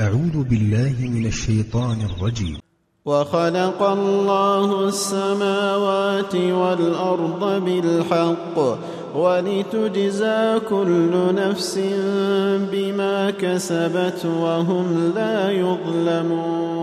أعوذ بالله من الشيطان الرجيم. وخلق الله السماوات والأرض بالحق ولتجزى كل نفس بما كسبت وهم لا يظلمون.